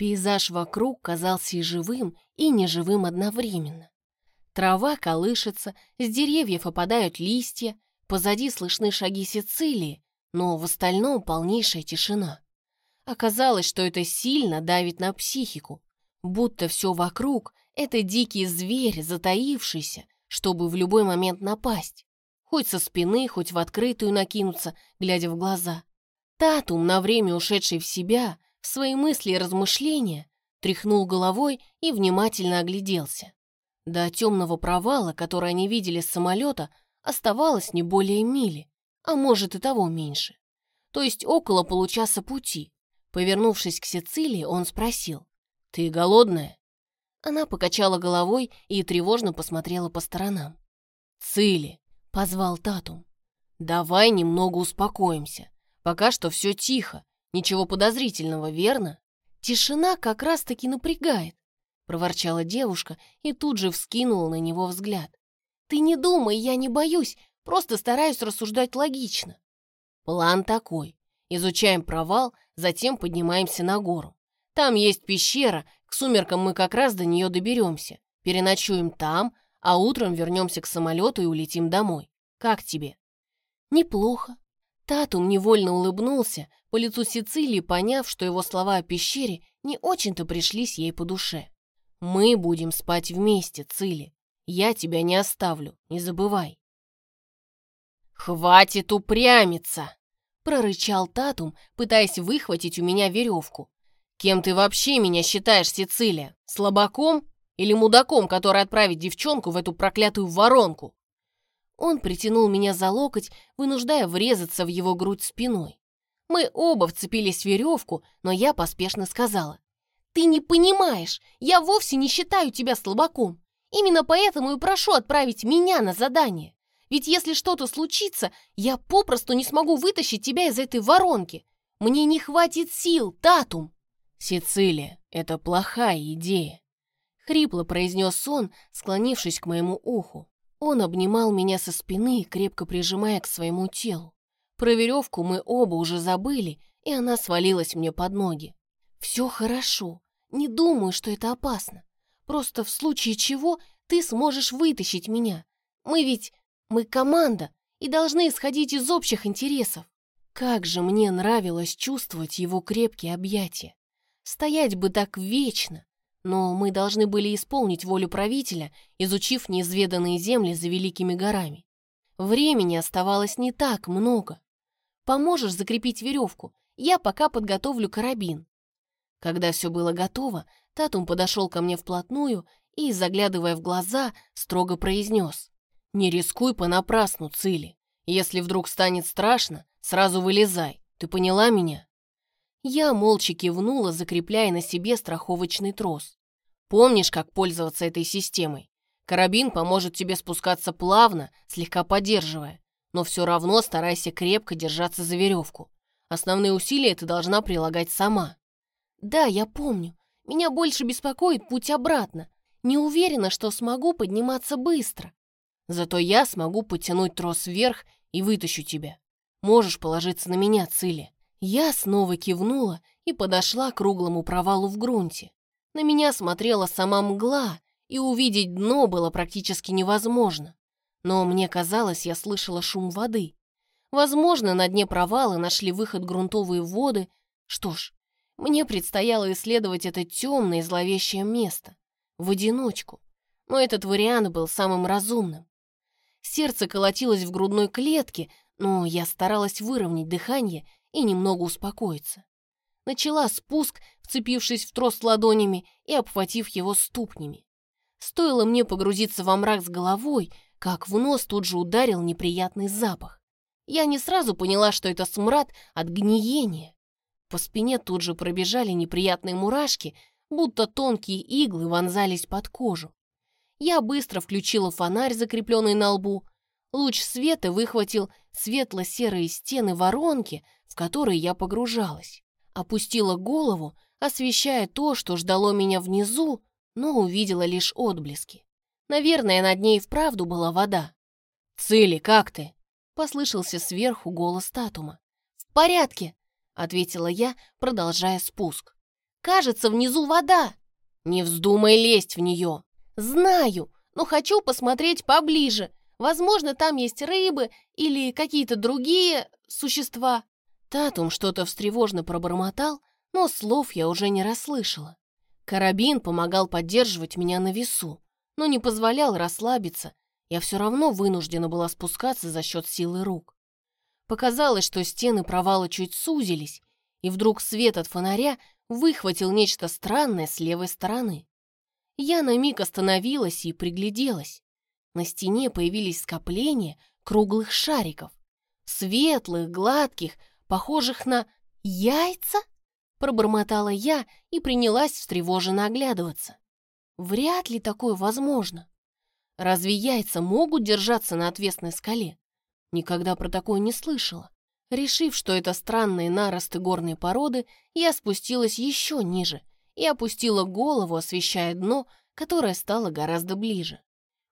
Пейзаж вокруг казался и живым, и неживым одновременно. Трава колышется, с деревьев опадают листья, позади слышны шаги Сицилии, но в остальном полнейшая тишина. Оказалось, что это сильно давит на психику, будто все вокруг — это дикий зверь, затаившийся, чтобы в любой момент напасть. Хоть со спины, хоть в открытую накинуться, глядя в глаза. Татум, на время ушедший в себя, в свои мысли и размышления, тряхнул головой и внимательно огляделся. До темного провала, который они видели с самолета, оставалось не более мили, а может и того меньше. То есть около получаса пути. Повернувшись к Сицилии, он спросил, «Ты голодная?» Она покачала головой и тревожно посмотрела по сторонам. «Цили!» — позвал Татум. «Давай немного успокоимся. Пока что все тихо. Ничего подозрительного, верно?» «Тишина как раз-таки напрягает», — проворчала девушка и тут же вскинула на него взгляд. «Ты не думай, я не боюсь, просто стараюсь рассуждать логично». «План такой. Изучаем провал, затем поднимаемся на гору. Там есть пещера, к сумеркам мы как раз до нее доберемся. Переночуем там, а утром вернемся к самолету и улетим домой. Как тебе?» «Неплохо». Татум невольно улыбнулся, по лицу Сицилии поняв, что его слова о пещере не очень-то пришлись ей по душе. «Мы будем спать вместе, Цили. Я тебя не оставлю, не забывай». «Хватит упрямиться!» — прорычал Татум, пытаясь выхватить у меня веревку. «Кем ты вообще меня считаешь, Сицилия? Слабаком или мудаком, который отправит девчонку в эту проклятую воронку?» Он притянул меня за локоть, вынуждая врезаться в его грудь спиной. Мы оба вцепились в веревку, но я поспешно сказала. «Ты не понимаешь, я вовсе не считаю тебя слабаком. Именно поэтому и прошу отправить меня на задание. Ведь если что-то случится, я попросту не смогу вытащить тебя из этой воронки. Мне не хватит сил, Татум!» «Сицилия, это плохая идея», — хрипло произнес он, склонившись к моему уху. Он обнимал меня со спины, крепко прижимая к своему телу. Про веревку мы оба уже забыли, и она свалилась мне под ноги. «Все хорошо. Не думаю, что это опасно. Просто в случае чего ты сможешь вытащить меня. Мы ведь... мы команда и должны исходить из общих интересов. Как же мне нравилось чувствовать его крепкие объятия. Стоять бы так вечно, но мы должны были исполнить волю правителя, изучив неизведанные земли за великими горами. Времени оставалось не так много. Поможешь закрепить веревку? Я пока подготовлю карабин. Когда все было готово, Татум подошел ко мне вплотную и, заглядывая в глаза, строго произнес. «Не рискуй понапрасну, Цили. Если вдруг станет страшно, сразу вылезай. Ты поняла меня?» Я молча кивнула, закрепляя на себе страховочный трос. Помнишь, как пользоваться этой системой? Карабин поможет тебе спускаться плавно, слегка поддерживая, но все равно старайся крепко держаться за веревку. Основные усилия ты должна прилагать сама. Да, я помню. Меня больше беспокоит путь обратно. Не уверена, что смогу подниматься быстро. Зато я смогу потянуть трос вверх и вытащу тебя. Можешь положиться на меня, Цили. Я снова кивнула и подошла к круглому провалу в грунте. На меня смотрела сама мгла, и увидеть дно было практически невозможно. Но мне казалось, я слышала шум воды. Возможно, на дне провала нашли выход грунтовые воды. Что ж, мне предстояло исследовать это темное и зловещее место. В одиночку. Но этот вариант был самым разумным. Сердце колотилось в грудной клетке, но я старалась выровнять дыхание и немного успокоиться. Начала спуск, вцепившись в трос ладонями и обхватив его ступнями. Стоило мне погрузиться во мрак с головой, как в нос тут же ударил неприятный запах. Я не сразу поняла, что это смрад от гниения. По спине тут же пробежали неприятные мурашки, будто тонкие иглы вонзались под кожу. Я быстро включила фонарь, закрепленный на лбу. Луч света выхватил светло-серые стены воронки, в которые я погружалась. Опустила голову, освещая то, что ждало меня внизу, но увидела лишь отблески. Наверное, над ней вправду была вода. «Цели, как ты?» — послышался сверху голос Татума. «В порядке», — ответила я, продолжая спуск. Кажется, внизу вода. Не вздумай лезть в нее. Знаю, но хочу посмотреть поближе. Возможно, там есть рыбы или какие-то другие существа. Татум что-то встревожно пробормотал, но слов я уже не расслышала. Карабин помогал поддерживать меня на весу, но не позволял расслабиться. Я все равно вынуждена была спускаться за счет силы рук. Показалось, что стены провала чуть сузились, и вдруг свет от фонаря выхватил нечто странное с левой стороны. Я на миг остановилась и пригляделась. На стене появились скопления круглых шариков, светлых, гладких, похожих на яйца, пробормотала я и принялась встревоженно оглядываться. Вряд ли такое возможно. Разве яйца могут держаться на отвесной скале? Никогда про такое не слышала. Решив, что это странные наросты горной породы, я спустилась еще ниже и опустила голову, освещая дно, которое стало гораздо ближе.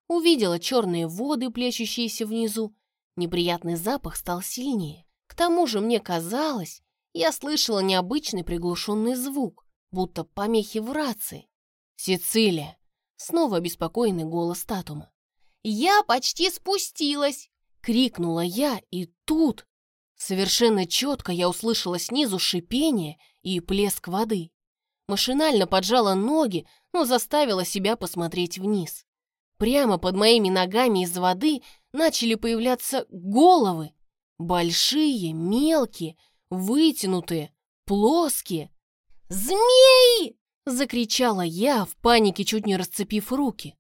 Увидела черные воды, плещущиеся внизу. Неприятный запах стал сильнее. К тому же мне казалось, я слышала необычный приглушенный звук, будто помехи в рации. «Сицилия!» — снова обеспокоенный голос Татума. «Я почти спустилась!» — крикнула я, и тут... Совершенно четко я услышала снизу шипение и плеск воды. Машинально поджала ноги, но заставила себя посмотреть вниз. Прямо под моими ногами из воды начали появляться головы. Большие, мелкие, вытянутые, плоские. «Змеи!» — закричала я, в панике чуть не расцепив руки.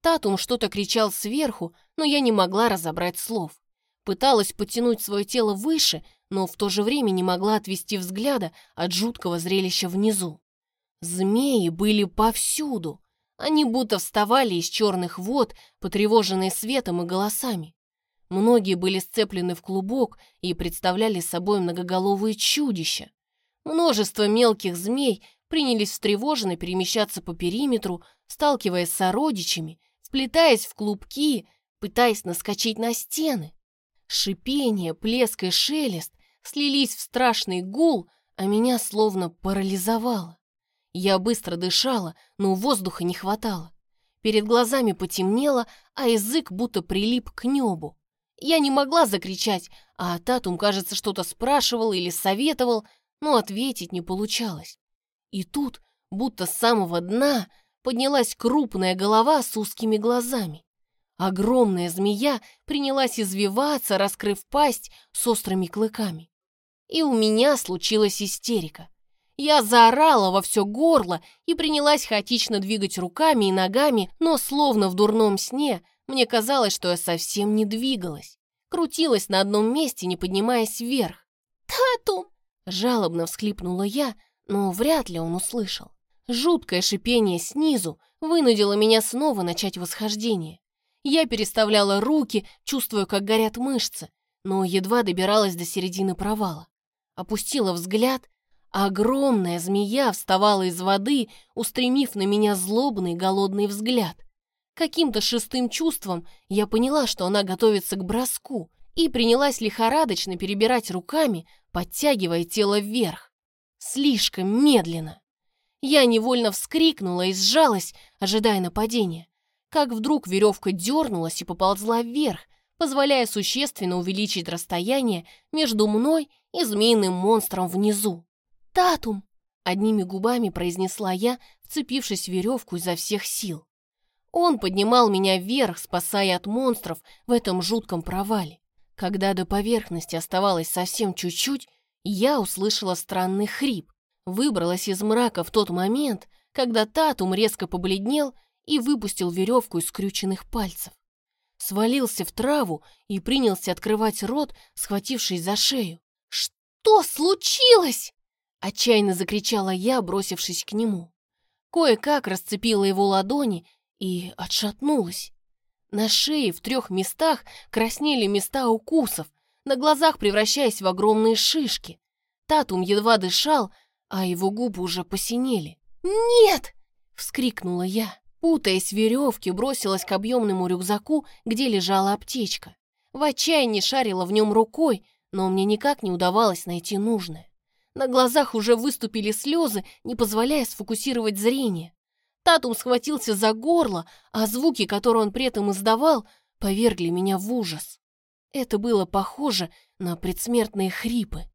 Татум что-то кричал сверху, но я не могла разобрать слов. Пыталась потянуть свое тело выше, но в то же время не могла отвести взгляда от жуткого зрелища внизу. Змеи были повсюду. Они будто вставали из черных вод, потревоженные светом и голосами. Многие были сцеплены в клубок и представляли собой многоголовые чудища. Множество мелких змей принялись встревоженно перемещаться по периметру, сталкиваясь с сородичами, вплетаясь в клубки, пытаясь наскочить на стены. Шипение, плеск и шелест слились в страшный гул, а меня словно парализовало. Я быстро дышала, но воздуха не хватало. Перед глазами потемнело, а язык будто прилип к небу. Я не могла закричать, а Татум, кажется, что-то спрашивал или советовал, но ответить не получалось. И тут, будто с самого дна, поднялась крупная голова с узкими глазами. Огромная змея принялась извиваться, раскрыв пасть с острыми клыками. И у меня случилась истерика. Я заорала во все горло и принялась хаотично двигать руками и ногами, но словно в дурном сне мне казалось, что я совсем не двигалась. Крутилась на одном месте, не поднимаясь вверх. «Тату!» — жалобно всхлипнула я, но вряд ли он услышал. Жуткое шипение снизу вынудило меня снова начать восхождение. Я переставляла руки, чувствуя, как горят мышцы, но едва добиралась до середины провала. Опустила взгляд огромная змея вставала из воды, устремив на меня злобный голодный взгляд. Каким-то шестым чувством я поняла, что она готовится к броску, и принялась лихорадочно перебирать руками, подтягивая тело вверх. Слишком медленно. Я невольно вскрикнула и сжалась, ожидая нападения. Как вдруг веревка дернулась и поползла вверх, позволяя существенно увеличить расстояние между мной и змеиным монстром внизу. «Татум!» — одними губами произнесла я, вцепившись в веревку изо всех сил. Он поднимал меня вверх, спасая от монстров в этом жутком провале. Когда до поверхности оставалось совсем чуть-чуть, я услышала странный хрип. Выбралась из мрака в тот момент, когда Татум резко побледнел и выпустил веревку из скрюченных пальцев. Свалился в траву и принялся открывать рот, схватившись за шею. «Что случилось?» Отчаянно закричала я, бросившись к нему. Кое-как расцепила его ладони и отшатнулась. На шее в трех местах краснели места укусов, на глазах превращаясь в огромные шишки. Татум едва дышал, а его губы уже посинели. «Нет!» — вскрикнула я. Путаясь в веревке, бросилась к объемному рюкзаку, где лежала аптечка. В отчаянии шарила в нем рукой, но мне никак не удавалось найти нужное. На глазах уже выступили слезы, не позволяя сфокусировать зрение. Татум схватился за горло, а звуки, которые он при этом издавал, повергли меня в ужас. Это было похоже на предсмертные хрипы.